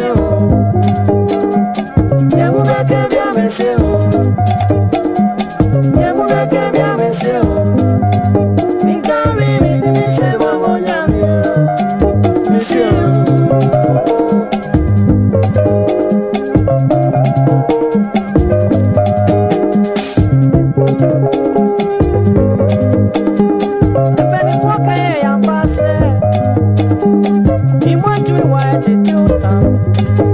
know. Música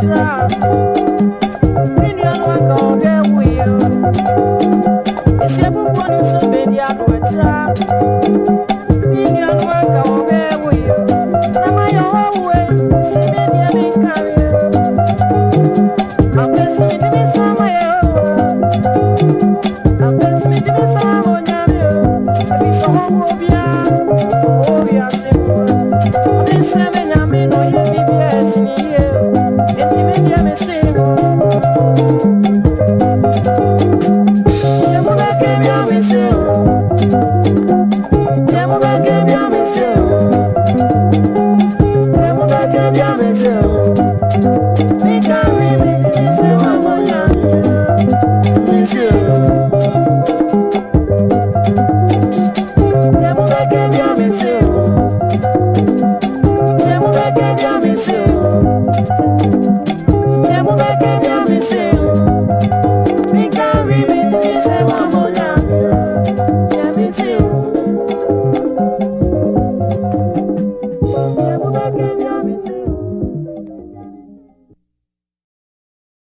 是啊。